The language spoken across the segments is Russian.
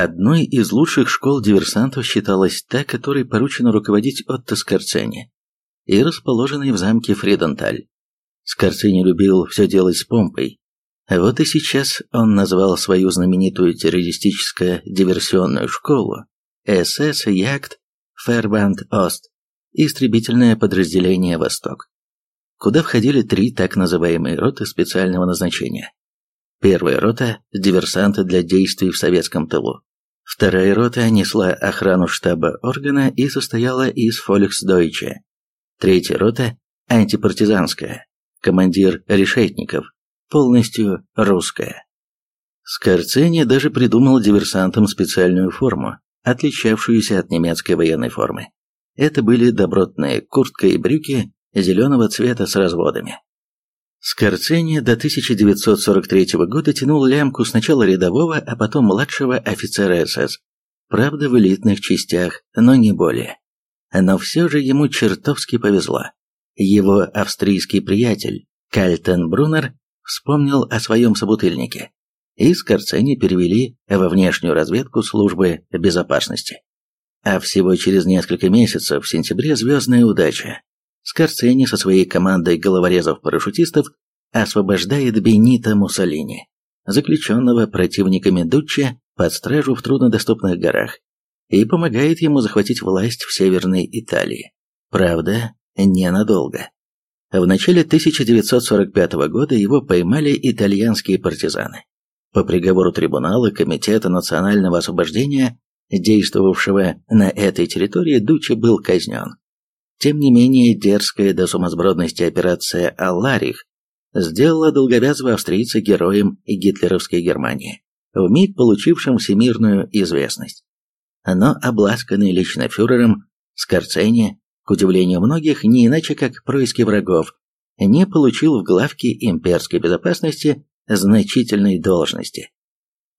Одной из лучших школ диверсантов считалась та, которой поручено руководить Отто Скорцени, и расположенной в замке Фриденталь. Скорцени любил все делать с помпой. Вот и сейчас он назвал свою знаменитую террористическо-диверсионную школу СС Ягд Фербанд Ост, истребительное подразделение «Восток», куда входили три так называемые роты специального назначения. Первая рота – диверсанты для действий в советском тылу. Вторая рота несла охрану штаба органа и состояла из Фольксдойче. Третья рота – антипартизанская, командир решетников, полностью русская. Скорцени даже придумал диверсантам специальную форму, отличавшуюся от немецкой военной формы. Это были добротные куртка и брюки зеленого цвета с разводами. Скорцени до 1943 года тянул лямку сначала рядового, а потом младшего офицера СС. Правда, в элитных частях, но не более. Но все же ему чертовски повезло. Его австрийский приятель, Кальтен Брунер, вспомнил о своем собутыльнике и Скорцени перевели во внешнюю разведку службы безопасности. А всего через несколько месяцев, в сентябре, звездная удача. Скорцени со своей командой головорезов-парашютистов освобождает Бенита Муссолини, заключенного противниками Дуччи под стражу в труднодоступных горах, и помогает ему захватить власть в Северной Италии. Правда, ненадолго. В начале 1945 года его поймали итальянские партизаны. По приговору трибунала Комитета национального освобождения, действовавшего на этой территории, Дуччи был казнен. Тем не менее, дерзкая до сумасбродности операция «Алларих» сделала долговязого австрийца героем гитлеровской Германии, вмиг получившим всемирную известность. Но обласканный лично фюрером, Скорцени, к удивлению многих, не иначе как происки врагов, не получил в главке имперской безопасности значительной должности.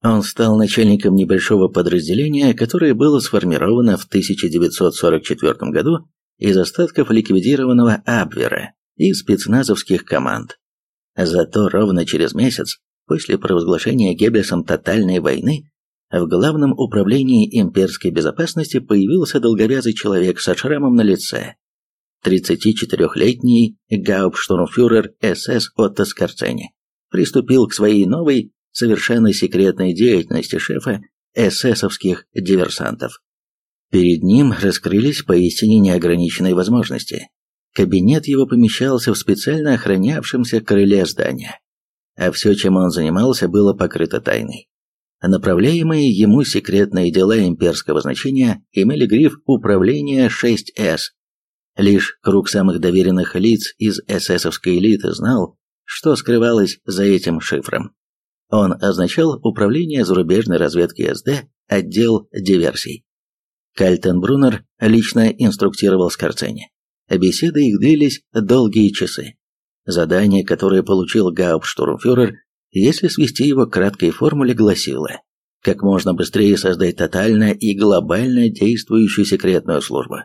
Он стал начальником небольшого подразделения, которое было сформировано в 1944 году из остатков ликвидированного Абвера и спецназовских команд. Зато ровно через месяц после провозглашения Геббельсом тотальной войны в Главном управлении имперской безопасности появился долговязый человек со шрамом на лице. 34-летний гауптштурмфюрер СС Отто Скорцени приступил к своей новой, совершенно секретной деятельности шефа эсэсовских диверсантов. Перед ним раскрылись поистине неограниченные возможности. Кабинет его помещался в специально охранявшемся крыле здания, а все, чем он занимался, было покрыто тайной. Направляемые ему секретные дела имперского значения имели гриф «Управление 6С». Лишь круг самых доверенных лиц из эсэсовской элиты знал, что скрывалось за этим шифром. Он означал Управление зарубежной разведки СД, отдел диверсий. Кальтенбруннер лично инструктировал Скорцени. Беседы их длились долгие часы. Задание, которое получил гауптштурмфюрер, если свести его к краткой формуле, гласило как можно быстрее создать тотально и глобально действующую секретную службу.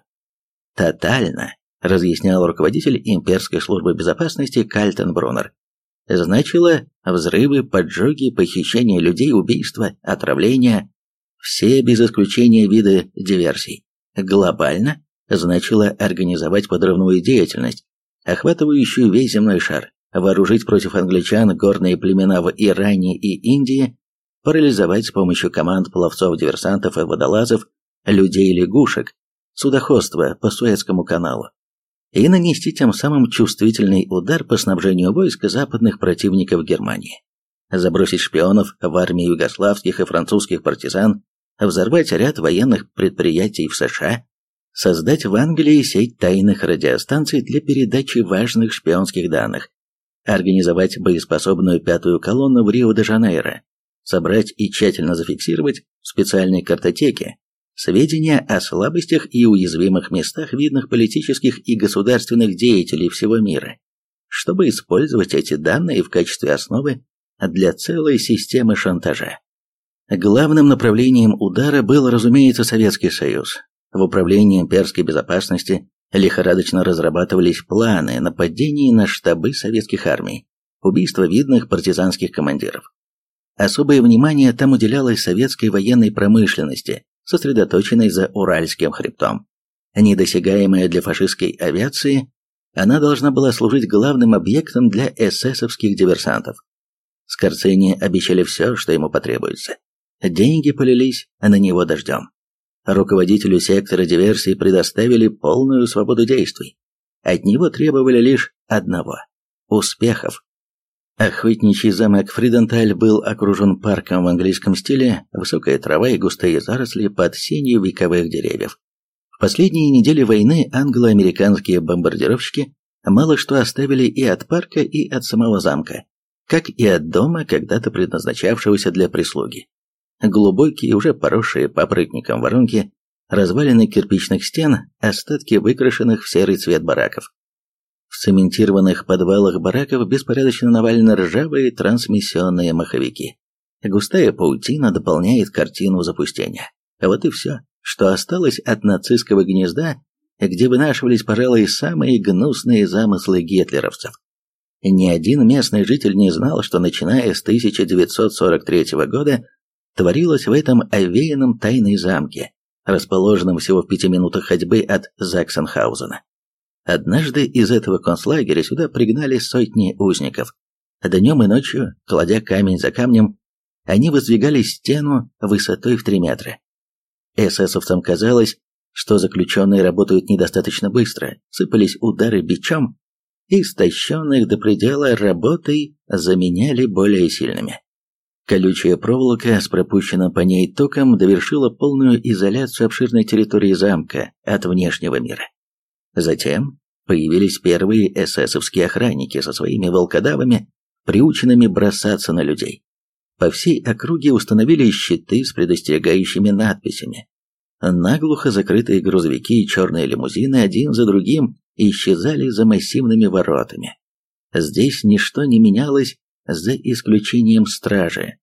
Тотально разъяснял руководитель имперской службы безопасности Кальтенбруннер. Значило взрывы, поджоги, похищение людей, убийства, отравления, все без исключения виды диверсий. Глобально значило организовать подрывную деятельность, охватывающую весь земной шар, вооружить против англичан горные племена в Иране и Индии, парализовать с помощью команд пловцов-диверсантов и водолазов, людей-лягушек, судоходство по Суэцкому каналу, и нанести тем самым чувствительный удар по снабжению войск западных противников Германии. Забросить шпионов в армии югославских и французских партизан, взорвать ряд военных предприятий в США, создать в Англии сеть тайных радиостанций для передачи важных шпионских данных, организовать боеспособную пятую колонну в Рио-де-Жанейро, собрать и тщательно зафиксировать в специальной картотеке сведения о слабостях и уязвимых местах видных политических и государственных деятелей всего мира, чтобы использовать эти данные в качестве основы для целой системы шантажа. Главным направлением удара был, разумеется, Советский Союз. В управлении имперской безопасности лихорадочно разрабатывались планы нападений на штабы советских армий, убийства видных партизанских командиров. Особое внимание там уделялось советской военной промышленности, сосредоточенной за Уральским хребтом. Недосягаемая для фашистской авиации, она должна была служить главным объектом для эсэсовских диверсантов. Скорцени обещали все, что ему потребуется. Деньги полились на него дождем. Руководителю сектора диверсии предоставили полную свободу действий. От него требовали лишь одного – успехов. Охотничий замок Фриденталь был окружен парком в английском стиле, высокая трава и густые заросли под сенью вековых деревьев. В последние недели войны англо-американские бомбардировщики мало что оставили и от парка, и от самого замка, как и от дома, когда-то предназначавшегося для прислуги. Глубокие, уже поросшие папоротником воронки, развалины кирпичных стен, остатки выкрашенных в серый цвет бараков. В цементированных подвалах бараков беспорядочно навалены ржавые трансмиссионные маховики. Густая паутина дополняет картину запустения. А вот и все, что осталось от нацистского гнезда, где вынашивались, пожалуй, самые гнусные замыслы гитлеровцев. Ни один местный житель не знал, что начиная с 1943 года творилось в этом овеянном тайной замке, расположенном всего в пяти минутах ходьбы от Заксенхаузена. Однажды из этого концлагеря сюда пригнали сотни узников. Днем и ночью, кладя камень за камнем, они воздвигали стену высотой в три метра. Эсэсовцам казалось, что заключенные работают недостаточно быстро, сыпались удары бичом, и истощенных до предела работой заменяли более сильными. Колючая проволока с пропущенным по ней током довершила полную изоляцию обширной территории замка от внешнего мира. Затем появились первые эсэсовские охранники со своими волкодавами, приученными бросаться на людей. По всей округе установили щиты с предостерегающими надписями. Наглухо закрытые грузовики и черные лимузины один за другим исчезали за массивными воротами. Здесь ничто не менялось за исключением стражи.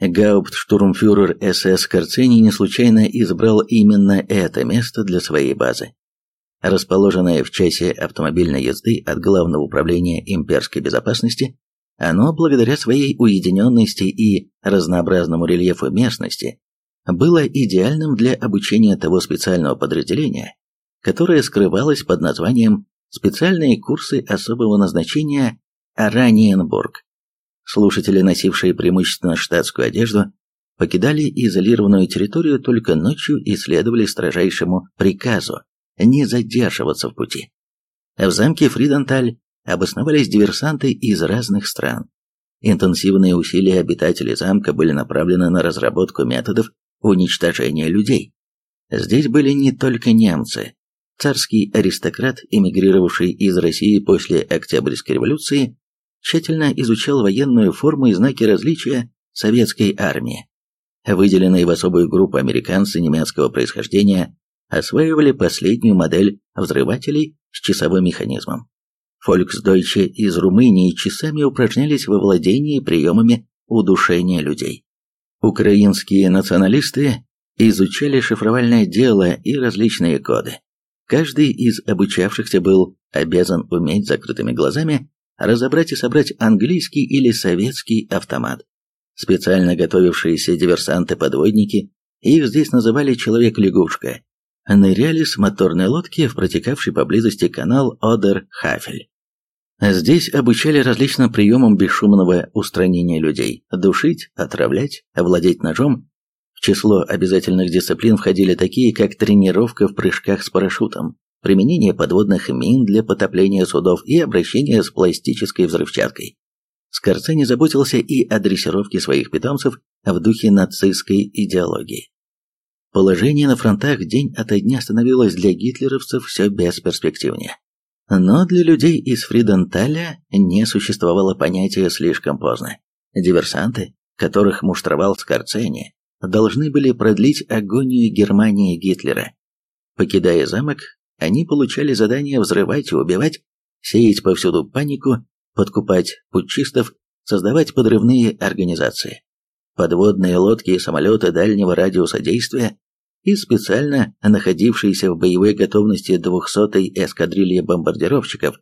Гауптштурмфюрер СС Карцини не случайно избрал именно это место для своей базы расположенное в часе автомобильной езды от Главного управления имперской безопасности, оно, благодаря своей уединенности и разнообразному рельефу местности, было идеальным для обучения того специального подразделения, которое скрывалось под названием «Специальные курсы особого назначения Ораниенбург». Слушатели, носившие преимущественно штатскую одежду, покидали изолированную территорию только ночью и следовали строжайшему приказу не задерживаться в пути. В замке Фриденталь обосновались диверсанты из разных стран. Интенсивные усилия обитателей замка были направлены на разработку методов уничтожения людей. Здесь были не только немцы. Царский аристократ, эмигрировавший из России после Октябрьской революции, тщательно изучал военную форму и знаки различия советской армии. Выделенные в особую группу американцы немецкого происхождения осваивали последнюю модель взрывателей с часовым механизмом. Фольксдойче из Румынии часами упражнялись во владении приемами удушения людей. Украинские националисты изучали шифровальное дело и различные коды. Каждый из обучавшихся был обязан уметь закрытыми глазами разобрать и собрать английский или советский автомат. Специально готовившиеся диверсанты-подводники, их здесь называли «человек-лягушка», ныряли с моторной лодки в протекавший поблизости канал Одер-Хафель. Здесь обучали различным приемам бесшумного устранения людей – душить, отравлять, овладеть ножом. В число обязательных дисциплин входили такие, как тренировка в прыжках с парашютом, применение подводных мин для потопления судов и обращение с пластической взрывчаткой. Скорцени заботился и о дрессировке своих питомцев в духе нацистской идеологии. Положение на фронтах день ото дня становилось для гитлеровцев все бесперспективнее. Но для людей из Фриденталя не существовало понятия «слишком поздно». Диверсанты, которых муштровал Скорцени, должны были продлить агонию Германии Гитлера. Покидая замок, они получали задание взрывать и убивать, сеять повсюду панику, подкупать путчистов, создавать подрывные организации. Подводные лодки и самолеты дальнего радиуса действия и специально находившиеся в боевой готовности 200-й эскадрильи бомбардировщиков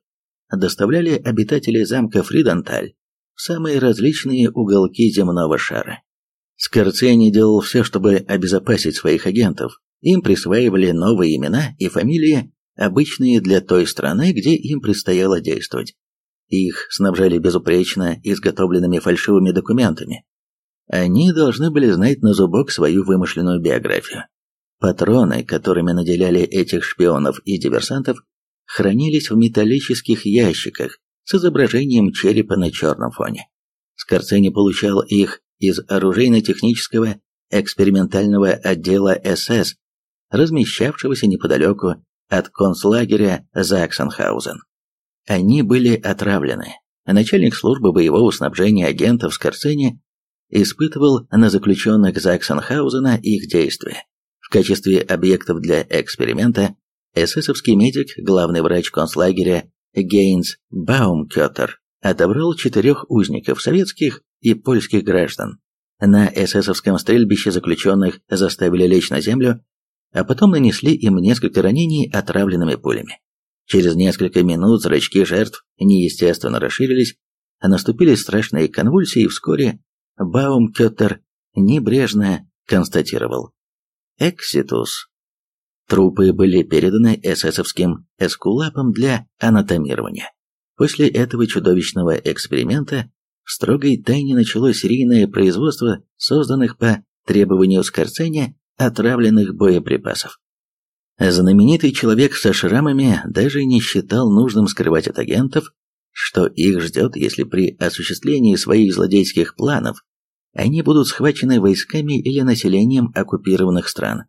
доставляли обитателей замка Фриденталь в самые различные уголки земного шара. Скорцени делал все, чтобы обезопасить своих агентов. Им присваивали новые имена и фамилии, обычные для той страны, где им предстояло действовать. Их снабжали безупречно изготовленными фальшивыми документами. Они должны были знать на зубок свою вымышленную биографию. Патроны, которыми наделяли этих шпионов и диверсантов, хранились в металлических ящиках с изображением черепа на черном фоне. Скорцени получал их из оружейно-технического экспериментального отдела СС, размещавшегося неподалеку от концлагеря Заксенхаузен. Они были отравлены. Начальник службы боевого снабжения агентов Скорцени испытывал на заключенных Заксенхаузена их действия. В качестве объектов для эксперимента эсэсовский медик, главный врач концлагеря Гейнс Баумкеттер, отобрал четырех узников советских и польских граждан. На эсэсовском стрельбище заключенных заставили лечь на землю а потом нанесли им несколько ранений отравленными пулями. Через несколько минут зрачки жертв неестественно расширились, а наступили страшные конвульсии, и вскоре Баумкеттер небрежно констатировал «Экситус». Трупы были переданы эсэсовским эскулапам для анатомирования. После этого чудовищного эксперимента в строгой тайне началось серийное производство созданных по требованию Скорцения отравленных боеприпасов. Знаменитый человек со шрамами даже не считал нужным скрывать от агентов, что их ждет, если при осуществлении своих злодейских планов они будут схвачены войсками или населением оккупированных стран.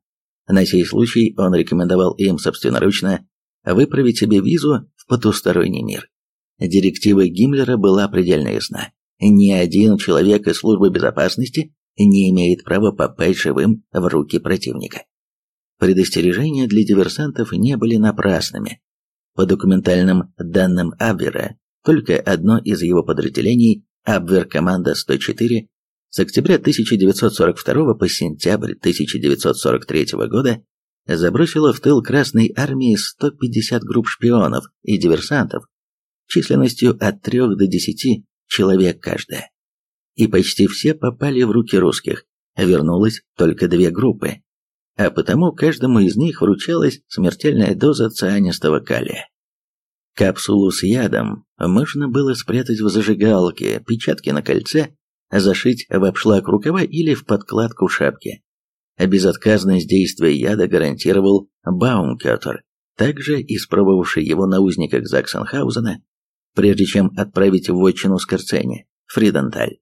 На сей случай он рекомендовал им собственноручно выправить себе визу в потусторонний мир. Директива Гиммлера была предельно ясна. Ни один человек из службы безопасности не имеет права попасть живым в руки противника. Предостережения для диверсантов не были напрасными. По документальным данным Абвера, только одно из его подразделений, Абвер-команда 104, с октября 1942 по сентябрь 1943 года забросило в тыл Красной Армии 150 групп шпионов и диверсантов численностью от 3 до 10 человек каждая и почти все попали в руки русских, вернулось только две группы, а потому каждому из них вручалась смертельная доза цианистого калия. Капсулу с ядом можно было спрятать в зажигалке, печатки на кольце, зашить в обшлаг рукава или в подкладку шапки. Безотказность действия яда гарантировал Баумкеттер, также испробовавший его на узниках Заксенхаузена, прежде чем отправить в вотчину Скорцени, Фриденталь.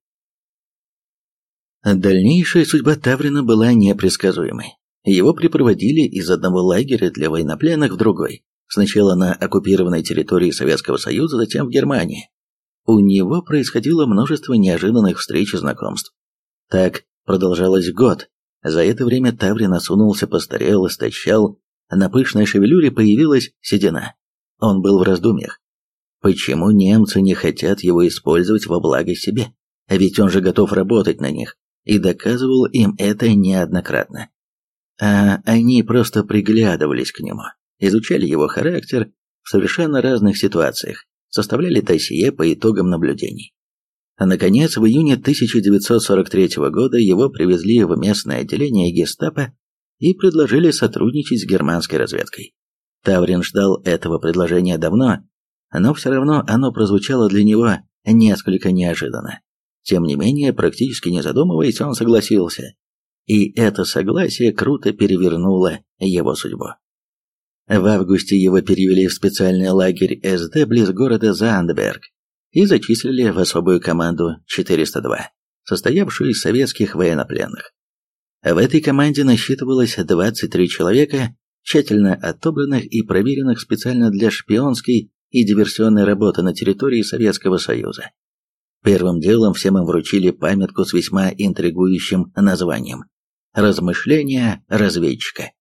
Дальнейшая судьба Таврина была непредсказуемой. Его припроводили из одного лагеря для военнопленных в другой. Сначала на оккупированной территории Советского Союза, затем в Германии. У него происходило множество неожиданных встреч и знакомств. Так продолжалось год. За это время Таврин осунулся, постарел, истощал. На пышной шевелюре появилась седина. Он был в раздумьях. Почему немцы не хотят его использовать во благо себе? Ведь он же готов работать на них и доказывал им это неоднократно. А они просто приглядывались к нему, изучали его характер в совершенно разных ситуациях, составляли досье по итогам наблюдений. А наконец, в июне 1943 года его привезли в местное отделение гестапо и предложили сотрудничать с германской разведкой. Таврин ждал этого предложения давно, но все равно оно прозвучало для него несколько неожиданно. Тем не менее, практически не задумываясь, он согласился. И это согласие круто перевернуло его судьбу. В августе его перевели в специальный лагерь СД близ города Зандберг и зачислили в особую команду 402, состоявшую из советских военнопленных. В этой команде насчитывалось 23 человека, тщательно отобранных и проверенных специально для шпионской и диверсионной работы на территории Советского Союза. Первым делом всем им вручили памятку с весьма интригующим названием «Размышления разведчика».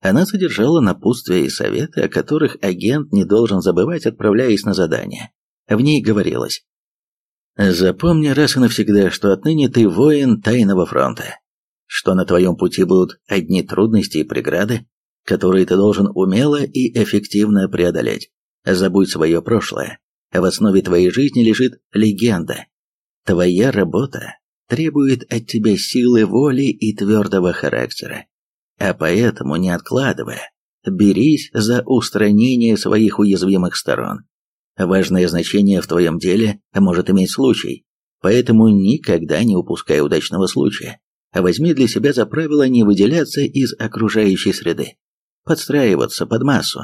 Она содержала напутствия и советы, о которых агент не должен забывать, отправляясь на задание. В ней говорилось «Запомни раз и навсегда, что отныне ты воин тайного фронта, что на твоем пути будут одни трудности и преграды, которые ты должен умело и эффективно преодолеть. Забудь свое прошлое, в основе твоей жизни лежит легенда. Твоя работа требует от тебя силы воли и твердого характера. А поэтому, не откладывая, берись за устранение своих уязвимых сторон. Важное значение в твоем деле может иметь случай, поэтому никогда не упускай удачного случая. Возьми для себя за правило не выделяться из окружающей среды, подстраиваться под массу.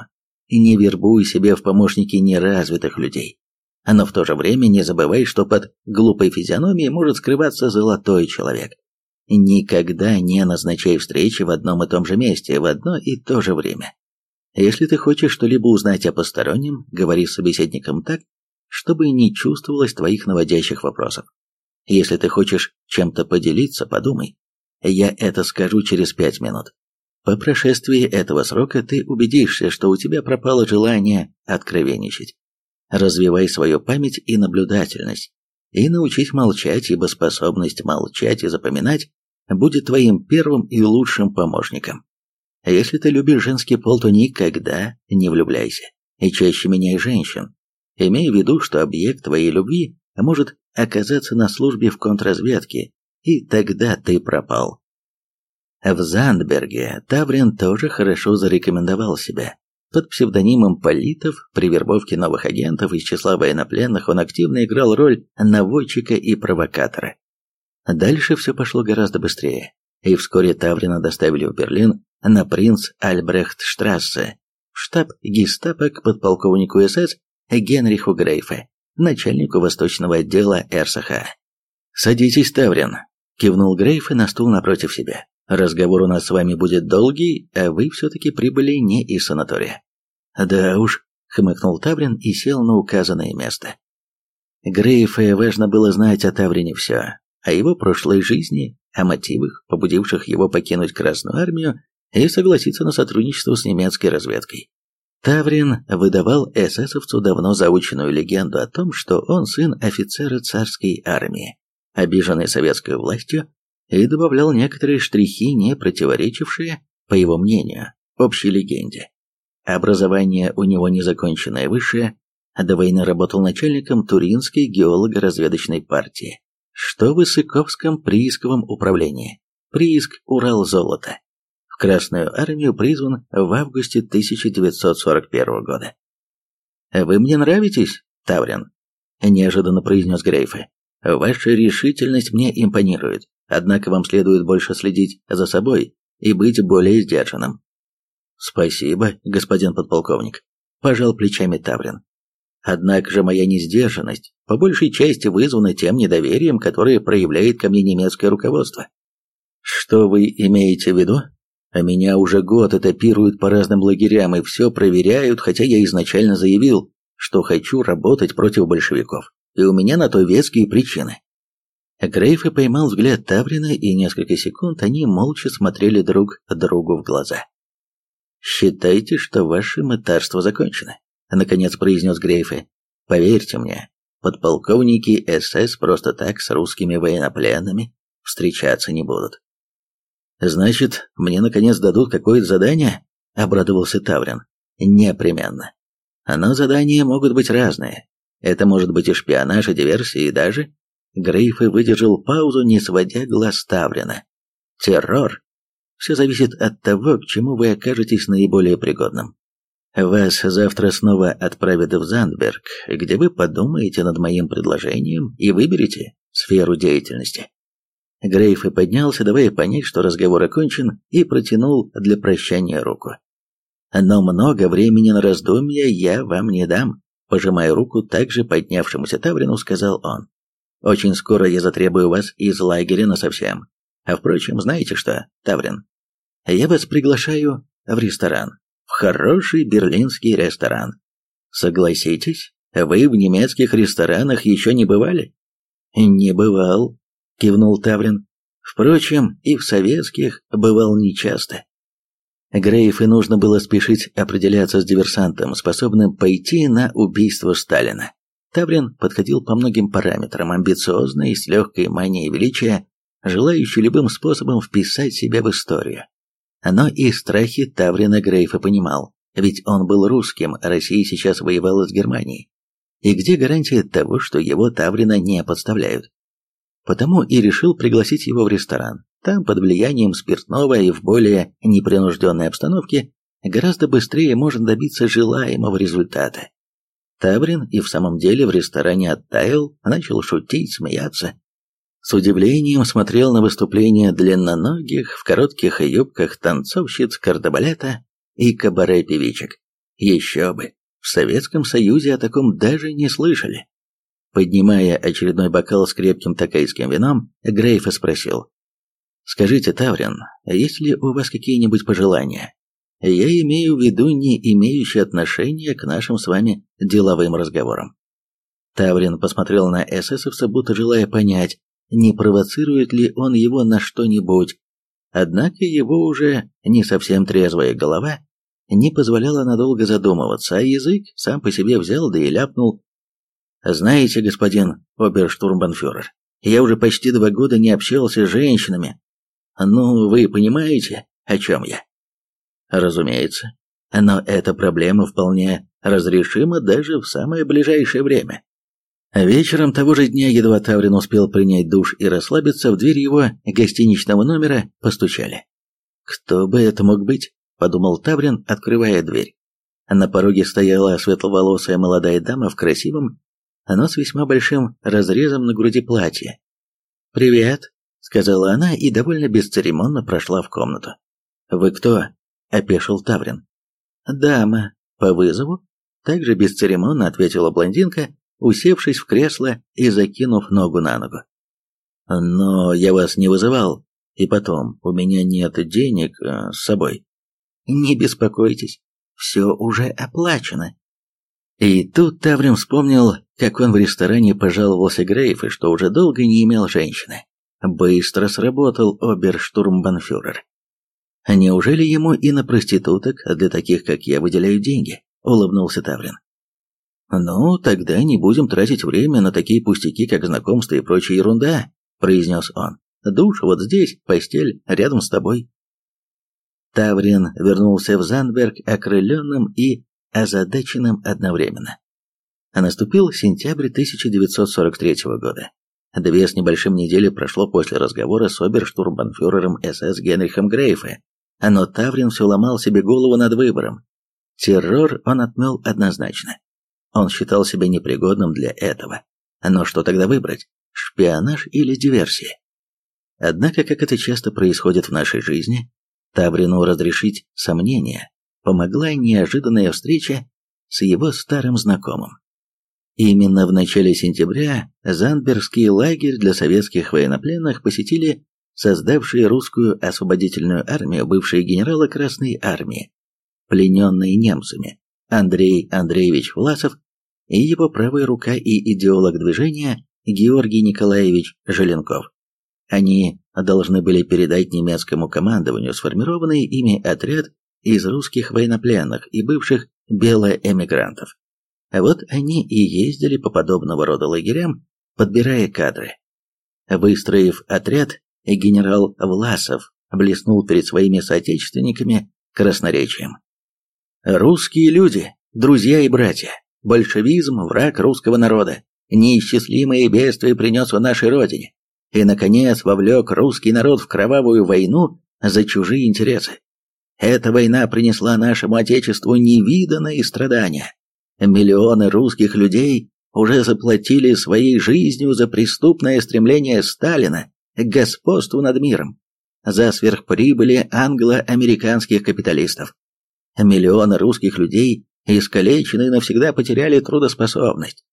Не вербуй себе в помощники неразвитых людей. Но в то же время не забывай, что под глупой физиономией может скрываться золотой человек. Никогда не назначай встречи в одном и том же месте в одно и то же время. Если ты хочешь что-либо узнать о постороннем, говори с собеседником так, чтобы не чувствовалось твоих наводящих вопросов. Если ты хочешь чем-то поделиться, подумай. Я это скажу через пять минут. По прошествии этого срока ты убедишься, что у тебя пропало желание откровенничать. Развивай свою память и наблюдательность, и научись молчать, ибо способность молчать и запоминать будет твоим первым и лучшим помощником. Если ты любишь женский пол, то никогда не влюбляйся, и чаще меняй женщин, имея в виду, что объект твоей любви может оказаться на службе в контрразведке, и тогда ты пропал. В Зандберге Таврин тоже хорошо зарекомендовал себя. Под псевдонимом Политов при вербовке новых агентов из числа военнопленных он активно играл роль наводчика и провокатора. Дальше все пошло гораздо быстрее, и вскоре Таврина доставили в Берлин на принц Альбрехт-штрассе, штаб гестапо к подполковнику СС Генриху Грейфе, начальнику восточного отдела РСХ. «Садитесь, Таврин», — кивнул Грейфе на стул напротив себя. Разговор у нас с вами будет долгий, а вы все-таки прибыли не из санатория. Да уж, хмыкнул Таврин и сел на указанное место. Грейфе важно было знать о Таврине все, о его прошлой жизни, о мотивах, побудивших его покинуть Красную Армию и согласиться на сотрудничество с немецкой разведкой. Таврин выдавал эсэсовцу давно заученную легенду о том, что он сын офицера царской армии, обиженный советской властью и добавлял некоторые штрихи, не противоречившие, по его мнению, общей легенде. Образование у него незаконченное высшее, а до войны работал начальником Туринской геолого-разведочной партии, что в Исыковском приисковом управлении, прииск Урал-Золото. В Красную армию призван в августе 1941 года. «Вы мне нравитесь, Таврин?» – неожиданно произнес Грейфе. «Ваша решительность мне импонирует. Однако вам следует больше следить за собой и быть более сдержанным. Спасибо, господин подполковник, пожал плечами Таврин. Однако же моя несдержанность по большей части вызвана тем недоверием, которое проявляет ко мне немецкое руководство. Что вы имеете в виду? А меня уже год этапируют по разным лагерям и все проверяют, хотя я изначально заявил, что хочу работать против большевиков, и у меня на то веские причины. Грейф и поймал взгляд Таврина, и несколько секунд они молча смотрели друг другу в глаза. «Считайте, что ваше мытарство закончено», — наконец произнес Грейфе. «Поверьте мне, подполковники СС просто так с русскими военнопленными встречаться не будут». «Значит, мне наконец дадут какое-то задание?» — обрадовался Таврин. «Непременно. Но задания могут быть разные. Это может быть и шпионаж, и диверсия, и даже Грейфе выдержал паузу, не сводя глаз Таврина. Террор. Все зависит от того, к чему вы окажетесь наиболее пригодным. Вас завтра снова отправят в Зандберг, где вы подумаете над моим предложением и выберете сферу деятельности. Грейф и поднялся, давая понять, что разговор окончен, и протянул для прощания руку. «Но много времени на раздумья я вам не дам», пожимая руку также поднявшемуся Таврину, сказал он. Очень скоро я затребую вас из лагеря насовсем. А впрочем, знаете что, Таврин? Я вас приглашаю в ресторан. В хороший берлинский ресторан. Согласитесь, вы в немецких ресторанах еще не бывали? Не бывал, кивнул Таврин. Впрочем, и в советских бывал нечасто. Грейф и нужно было спешить определяться с диверсантом, способным пойти на убийство Сталина. Таврин подходил по многим параметрам, амбициозный с легкой манией величия, желающий любым способом вписать себя в историю. Но и страхи Таврина Грейфа понимал, ведь он был русским, а Россия сейчас воевала с Германией. И где гарантия того, что его Таврина не подставляют? потому и решил пригласить его в ресторан. Там, под влиянием спиртного и в более непринужденной обстановке, гораздо быстрее можно добиться желаемого результата. Таврин и в самом деле в ресторане оттаял, начал шутить, смеяться. С удивлением смотрел на выступления длинноногих в коротких юбках танцовщиц кардебалета и кабаре-певичек. Еще бы, в Советском Союзе о таком даже не слышали. Поднимая очередной бокал с крепким токайским вином, Грейф спросил. «Скажите, Таврин, есть ли у вас какие-нибудь пожелания? Я имею в виду не имеющие отношения к нашим с вами деловым разговорам». Таврин посмотрел на эсэсовца, будто желая понять, не провоцирует ли он его на что-нибудь. Однако его уже не совсем трезвая голова не позволяла надолго задумываться, а язык сам по себе взял да и ляпнул знаете, господин оберштурмбанфюрер, я уже почти два года не общался с женщинами. Ну, вы понимаете, о чем я? Разумеется. Но эта проблема вполне разрешима даже в самое ближайшее время. Вечером того же дня едва Таврин успел принять душ и расслабиться, в дверь его гостиничного номера постучали. «Кто бы это мог быть?» – подумал Таврин, открывая дверь. На пороге стояла светловолосая молодая дама в красивом оно с весьма большим разрезом на груди платья. «Привет», — сказала она и довольно бесцеремонно прошла в комнату. «Вы кто?» — опешил Таврин. «Дама. По вызову?» Также бесцеремонно ответила блондинка, усевшись в кресло и закинув ногу на ногу. «Но я вас не вызывал, и потом, у меня нет денег э, с собой». «Не беспокойтесь, все уже оплачено», и тут Таврин вспомнил, как он в ресторане пожаловался Грейф, и что уже долго не имел женщины. Быстро сработал оберштурмбанфюрер. «Неужели ему и на проституток, для таких, как я, выделяют деньги?» — улыбнулся Таврин. «Ну, тогда не будем тратить время на такие пустяки, как знакомство и прочая ерунда», — произнес он. «Душ вот здесь, постель рядом с тобой». Таврин вернулся в Занберг окрыленным и озадаченным одновременно. А наступил сентябрь 1943 года. Две с небольшим недели прошло после разговора с оберштурмбанфюрером СС Генрихом Грейфе, но Таврин все ломал себе голову над выбором. Террор он отмел однозначно. Он считал себя непригодным для этого. Но что тогда выбрать? Шпионаж или диверсия? Однако, как это часто происходит в нашей жизни, Таврину разрешить сомнения помогла неожиданная встреча с его старым знакомым. Именно в начале сентября Зандбергский лагерь для советских военнопленных посетили создавшие русскую освободительную армию бывшие генералы Красной армии, плененные немцами, Андрей Андреевич Власов и его правая рука и идеолог движения Георгий Николаевич Желенков. Они должны были передать немецкому командованию сформированный ими отряд из русских военнопленных и бывших белоэмигрантов. А вот они и ездили по подобного рода лагерям, подбирая кадры. Выстроив отряд, генерал Власов блеснул перед своими соотечественниками красноречием. «Русские люди, друзья и братья, большевизм – враг русского народа, неисчислимые бедствия принес в нашей родине, и, наконец, вовлек русский народ в кровавую войну за чужие интересы. Эта война принесла нашему Отечеству невиданные страдания. Миллионы русских людей уже заплатили своей жизнью за преступное стремление Сталина господству над миром, за сверхприбыли англо-американских капиталистов. Миллионы русских людей искалечены и навсегда потеряли трудоспособность.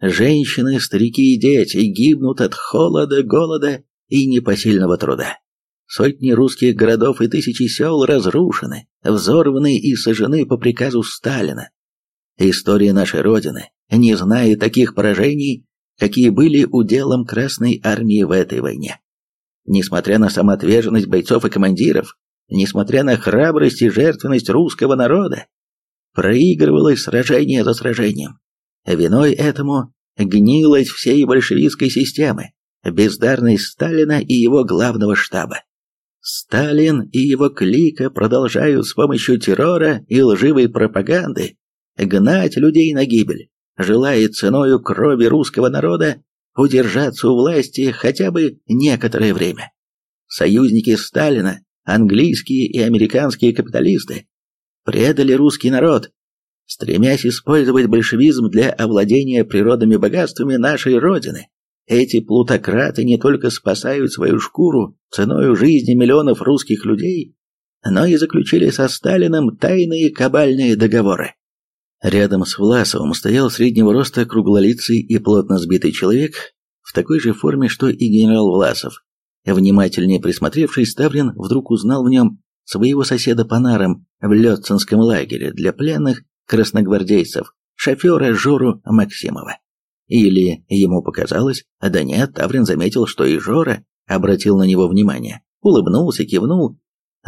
Женщины, старики и дети гибнут от холода, голода и непосильного труда. Сотни русских городов и тысячи сел разрушены, взорваны и сожжены по приказу Сталина. История нашей Родины не знает таких поражений, какие были уделом Красной Армии в этой войне. Несмотря на самоотверженность бойцов и командиров, несмотря на храбрость и жертвенность русского народа, проигрывалось сражение за сражением. Виной этому гнилость всей большевистской системы, бездарность Сталина и его главного штаба. Сталин и его клика продолжают с помощью террора и лживой пропаганды гнать людей на гибель, желая ценою крови русского народа удержаться у власти хотя бы некоторое время. Союзники Сталина, английские и американские капиталисты, предали русский народ, стремясь использовать большевизм для овладения природными богатствами нашей Родины. Эти плутократы не только спасают свою шкуру ценой жизни миллионов русских людей, но и заключили со Сталиным тайные кабальные договоры. Рядом с Власовым стоял среднего роста круглолицый и плотно сбитый человек в такой же форме, что и генерал Власов. Внимательнее присмотревшись, Ставрин вдруг узнал в нем своего соседа по нарам в Лёцинском лагере для пленных красногвардейцев, шофера Жору Максимова. Или ему показалось, а да нет, Таврин заметил, что и Жора обратил на него внимание, улыбнулся, кивнул,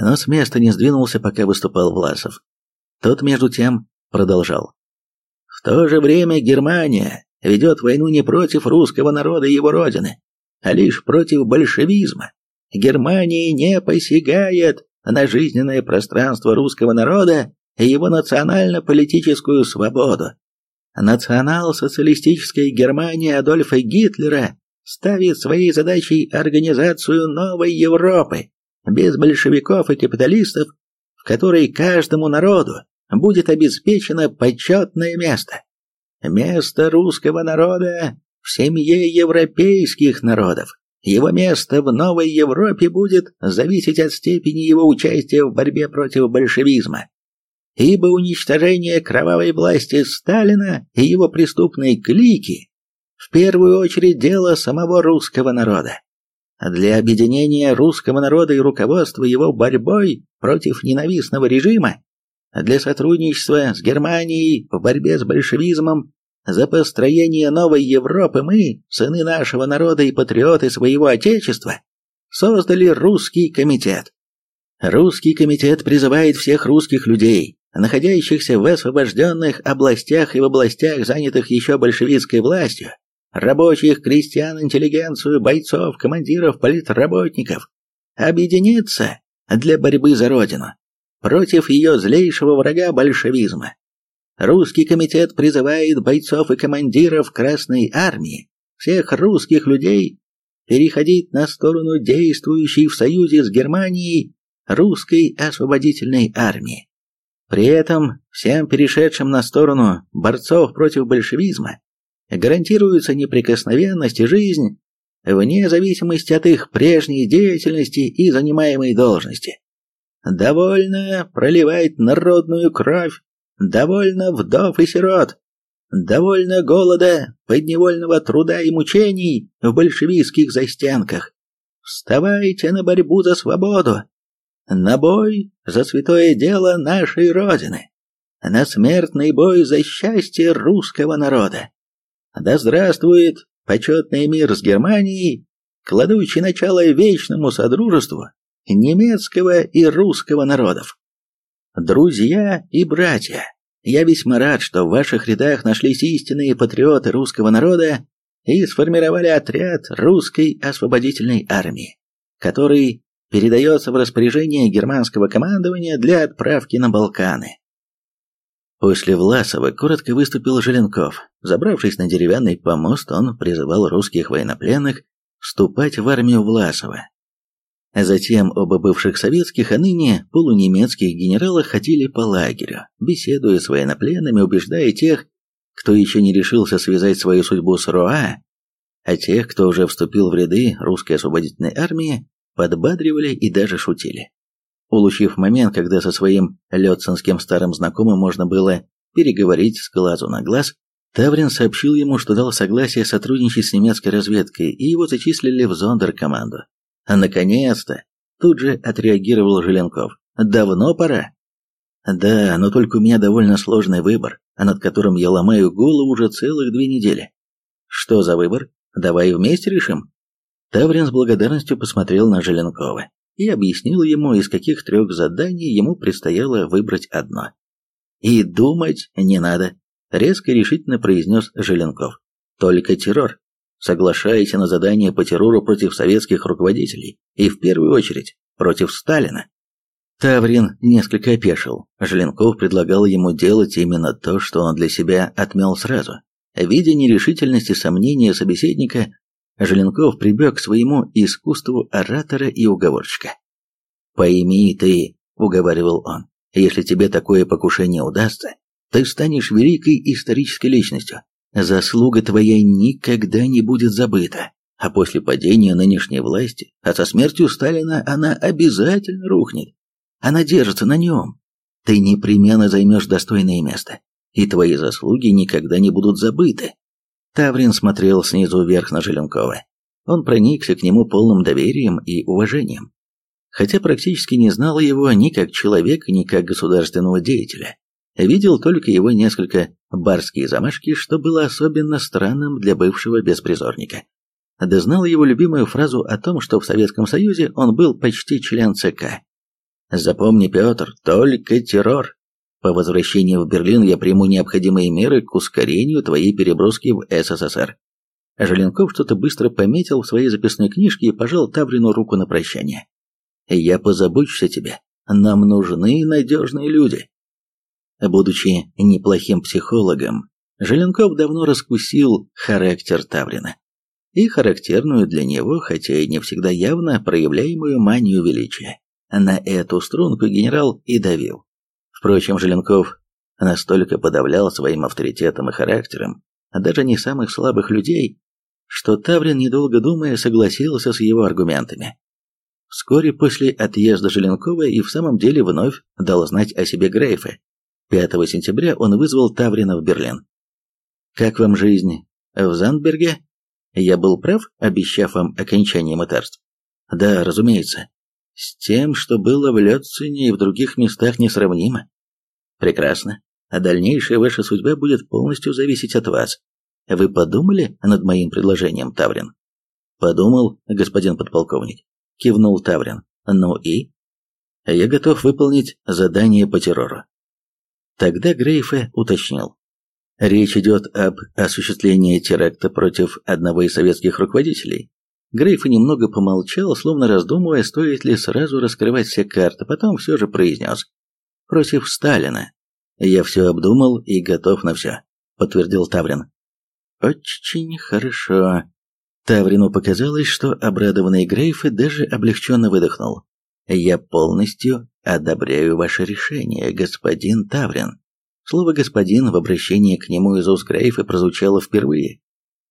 но с места не сдвинулся, пока выступал Власов. Тот, между тем, продолжал. В то же время Германия ведет войну не против русского народа и его родины, а лишь против большевизма. Германия не посягает на жизненное пространство русского народа и его национально-политическую свободу. Национал-социалистическая Германия Адольфа Гитлера ставит своей задачей организацию новой Европы, без большевиков и капиталистов, в которой каждому народу будет обеспечено почетное место. Место русского народа в семье европейских народов. Его место в новой Европе будет зависеть от степени его участия в борьбе против большевизма. Ибо уничтожение кровавой власти Сталина и его преступной клики в первую очередь дело самого русского народа. Для объединения русского народа и руководства его борьбой против ненавистного режима для сотрудничества с Германией в борьбе с большевизмом, за построение новой Европы мы, сыны нашего народа и патриоты своего Отечества, создали русский комитет. Русский комитет призывает всех русских людей, находящихся в освобожденных областях и в областях, занятых еще большевистской властью, рабочих, крестьян, интеллигенцию, бойцов, командиров, политработников, объединиться для борьбы за Родину, против ее злейшего врага большевизма. Русский комитет призывает бойцов и командиров Красной Армии, всех русских людей, переходить на сторону действующей в союзе с Германией русской освободительной армии. При этом всем перешедшим на сторону борцов против большевизма гарантируется неприкосновенность и жизнь вне зависимости от их прежней деятельности и занимаемой должности. Довольно проливать народную кровь, довольно вдов и сирот, довольно голода, подневольного труда и мучений в большевистских застенках. Вставайте на борьбу за свободу, на бой за святое дело нашей Родины, на смертный бой за счастье русского народа. Да здравствует почетный мир с Германией, кладущий начало вечному содружеству немецкого и русского народов. Друзья и братья, я весьма рад, что в ваших рядах нашлись истинные патриоты русского народа и сформировали отряд русской освободительной армии, который передается в распоряжение германского командования для отправки на Балканы. После Власова коротко выступил Желенков. Забравшись на деревянный помост, он призывал русских военнопленных вступать в армию Власова Затем оба бывших советских, а ныне полунемецких генерала ходили по лагерю, беседуя с военнопленными, убеждая тех, кто еще не решился связать свою судьбу с РОА, а тех, кто уже вступил в ряды русской освободительной армии, подбадривали и даже шутили. Улучив момент, когда со своим лёцинским старым знакомым можно было переговорить с глазу на глаз, Таврин сообщил ему, что дал согласие сотрудничать с немецкой разведкой, и его зачислили в зондеркоманду. А наконец-то! Тут же отреагировал Желенков. Давно пора. Да, но только у меня довольно сложный выбор, а над которым я ломаю голову уже целых две недели. Что за выбор? Давай вместе решим. Таврин с благодарностью посмотрел на Желенкова и объяснил ему, из каких трех заданий ему предстояло выбрать одно. «И думать не надо», — резко и решительно произнес Желенков. «Только террор. Соглашаясь на задание по террору против советских руководителей и в первую очередь против Сталина. Таврин несколько опешил. Желенков предлагал ему делать именно то, что он для себя отмел сразу. Видя нерешительность и сомнения собеседника, Желенков прибег к своему искусству оратора и уговорщика. «Пойми ты», — уговаривал он, — «если тебе такое покушение удастся, ты станешь великой исторической личностью. Заслуга твоя никогда не будет забыта, а после падения нынешней власти, а со смертью Сталина она обязательно рухнет. Она держится на нем. Ты непременно займешь достойное место, и твои заслуги никогда не будут забыты. Таврин смотрел снизу вверх на Желенкова. Он проникся к нему полным доверием и уважением, хотя практически не знал его ни как человека, ни как государственного деятеля. Видел только его несколько барские замашки, что было особенно странным для бывшего беспризорника. Да знал его любимую фразу о том, что в Советском Союзе он был почти член ЦК. «Запомни, Петр, только террор. По возвращении в Берлин я приму необходимые меры к ускорению твоей переброски в СССР. Желенков что-то быстро пометил в своей записной книжке и пожал Таврину руку на прощание. «Я позабочусь о тебе. Нам нужны надежные люди». Будучи неплохим психологом, Желенков давно раскусил характер Таврина и характерную для него, хотя и не всегда явно проявляемую манию величия. На эту струнку генерал и давил. Впрочем, Желенков настолько подавлял своим авторитетом и характером даже не самых слабых людей, что Таврин, недолго думая, согласился с его аргументами. Вскоре после отъезда Желенкова и в самом деле вновь дал знать о себе Грейфе. 5 сентября он вызвал Таврина в Берлин. «Как вам жизнь в Зандберге? Я был прав, обещав вам окончание мытарств?» «Да, разумеется. С тем, что было в Лёцине и в других местах несравнимо. Прекрасно. А дальнейшая ваша судьба будет полностью зависеть от вас. Вы подумали над моим предложением, Таврин? Подумал, господин подполковник. Кивнул Таврин. Ну и? Я готов выполнить задание по террору. Тогда Грейфе уточнил. Речь идет об осуществлении теракта против одного из советских руководителей. Грейф немного помолчал, словно раздумывая, стоит ли сразу раскрывать все карты, потом все же произнес. «Против Сталина. Я все обдумал и готов на все», — подтвердил Таврин. «Очень хорошо». Таврину показалось, что обрадованный Грейф даже облегченно выдохнул. «Я полностью одобряю ваше решение, господин Таврин». Слово «господин» в обращении к нему из уст Грейфа прозвучало впервые.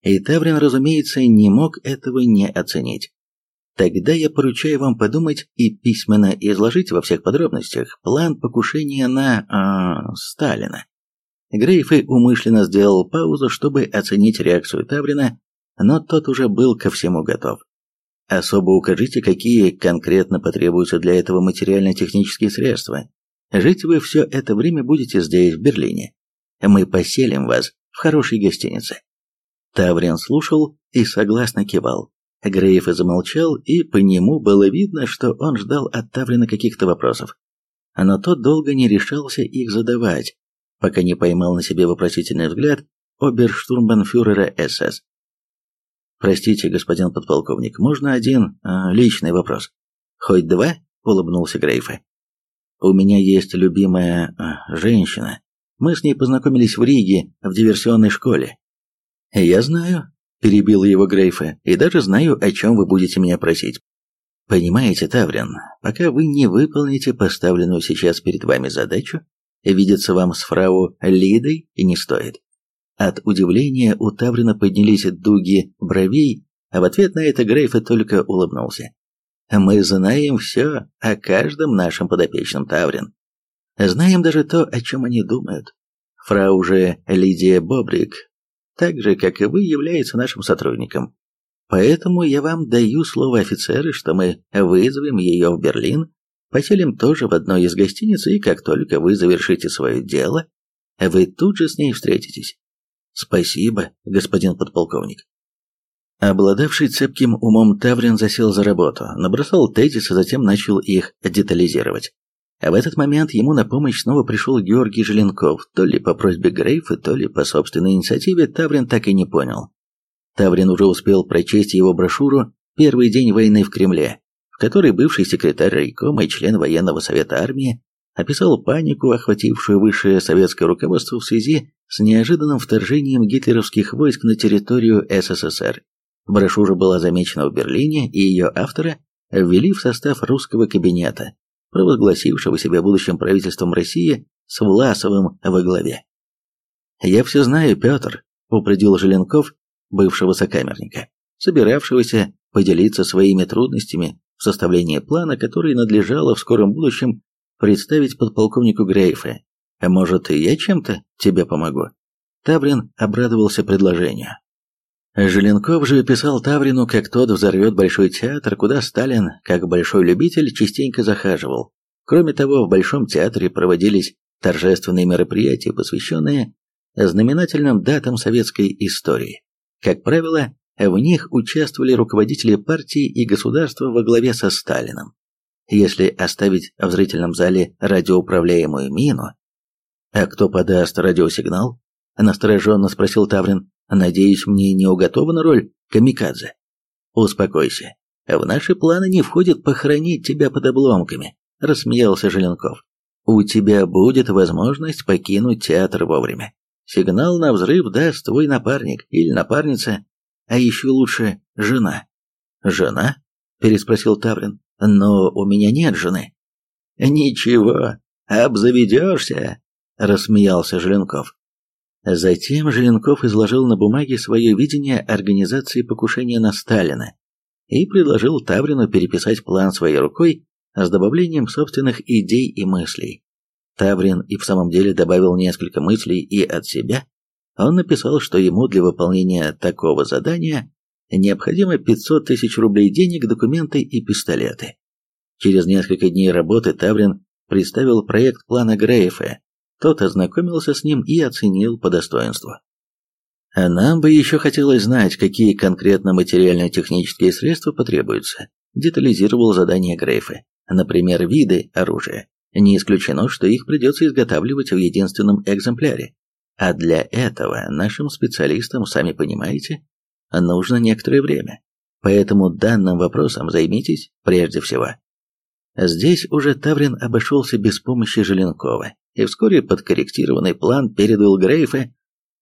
И Таврин, разумеется, не мог этого не оценить. Тогда я поручаю вам подумать и письменно изложить во всех подробностях план покушения на... Э, Сталина. Грейфы умышленно сделал паузу, чтобы оценить реакцию Таврина, но тот уже был ко всему готов. Особо укажите, какие конкретно потребуются для этого материально-технические средства. Жить вы все это время будете здесь, в Берлине. Мы поселим вас в хорошей гостинице. Таврин слушал и согласно кивал. Грейф замолчал, и по нему было видно, что он ждал от Таврина каких-то вопросов. Но тот долго не решался их задавать, пока не поймал на себе вопросительный взгляд оберштурмбанфюрера СС. «Простите, господин подполковник, можно один э, личный вопрос?» «Хоть два?» — улыбнулся Грейфа. «У меня есть любимая э, женщина. Мы с ней познакомились в Риге, в диверсионной школе. «Я знаю», – перебил его Грейфа, – «и даже знаю, о чем вы будете меня просить. Понимаете, Таврин, пока вы не выполните поставленную сейчас перед вами задачу, видеться вам с фрау Лидой и не стоит». От удивления у Таврина поднялись дуги бровей, а в ответ на это Грейфа только улыбнулся. «Мы знаем все о каждом нашем подопечном, Таврин. Знаем даже то, о чем они думают. Фрау же Лидия Бобрик так же, как и вы, является нашим сотрудником. Поэтому я вам даю слово офицера, что мы вызовем ее в Берлин, поселим тоже в одной из гостиниц, и как только вы завершите свое дело, вы тут же с ней встретитесь. Спасибо, господин подполковник. Обладавший цепким умом Таврин засел за работу, набросал тезисы, затем начал их детализировать. А в этот момент ему на помощь снова пришел Георгий Желенков, то ли по просьбе Грейфа, то ли по собственной инициативе, Таврин так и не понял. Таврин уже успел прочесть его брошюру «Первый день войны в Кремле», в которой бывший секретарь райкома и член военного совета армии описал панику, охватившую высшее советское руководство в связи с неожиданным вторжением гитлеровских войск на территорию СССР. Брошюра была замечена в Берлине, и ее автора ввели в состав русского кабинета, провозгласившего себя будущим правительством России с Власовым во главе. «Я все знаю, Петр», — упредил Желенков, бывшего сокамерника, собиравшегося поделиться своими трудностями в составлении плана, который надлежало в скором будущем представить подполковнику Грейфе. А может, и я чем-то тебе помогу? Таврин обрадовался предложению. Желенков же писал Таврину, как тот взорвет Большой театр, куда Сталин, как большой любитель, частенько захаживал. Кроме того, в Большом театре проводились торжественные мероприятия, посвященные знаменательным датам советской истории. Как правило, в них участвовали руководители партии и государства во главе со Сталином. Если оставить в зрительном зале радиоуправляемую мину... «А кто подаст радиосигнал?» – настороженно спросил Таврин. «Надеюсь, мне не уготована роль камикадзе?» «Успокойся. В наши планы не входит похоронить тебя под обломками», – рассмеялся Желенков. «У тебя будет возможность покинуть театр вовремя. Сигнал на взрыв даст твой напарник или напарница, а еще лучше жена». «Жена?» – переспросил Таврин. «Но у меня нет жены». «Ничего, обзаведешься», – рассмеялся Желенков. Затем Желенков изложил на бумаге свое видение организации покушения на Сталина и предложил Таврину переписать план своей рукой с добавлением собственных идей и мыслей. Таврин и в самом деле добавил несколько мыслей и от себя. Он написал, что ему для выполнения такого задания необходимо 500 тысяч рублей денег, документы и пистолеты. Через несколько дней работы Таврин представил проект плана Грейфа тот ознакомился с ним и оценил по достоинству. А нам бы еще хотелось знать, какие конкретно материально-технические средства потребуются, детализировал задание Грейфа. Например, виды оружия. Не исключено, что их придется изготавливать в единственном экземпляре. А для этого нашим специалистам, сами понимаете, нужно некоторое время. Поэтому данным вопросом займитесь прежде всего. Здесь уже Таврин обошелся без помощи Желенкова, и вскоре подкорректированный план передал Грейфе,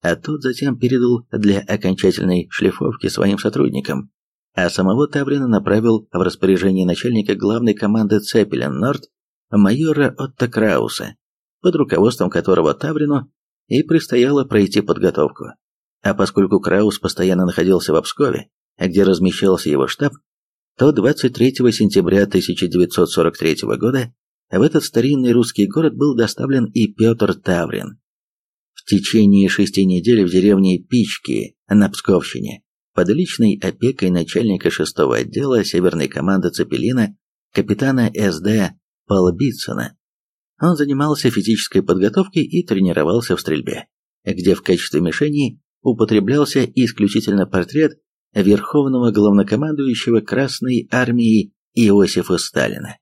а тот затем передал для окончательной шлифовки своим сотрудникам, а самого Таврина направил в распоряжение начальника главной команды Цепелин Норд майора Отто Крауса, под руководством которого Таврину и предстояло пройти подготовку. А поскольку Краус постоянно находился в Обскове, где размещался его штаб, то 23 сентября 1943 года в этот старинный русский город был доставлен и Петр Таврин. В течение шести недель в деревне Пички на Псковщине под личной опекой начальника шестого отдела северной команды Цепелина капитана СД Полбитсона он занимался физической подготовкой и тренировался в стрельбе, где в качестве мишени употреблялся исключительно портрет верховного главнокомандующего Красной армией Иосифа Сталина.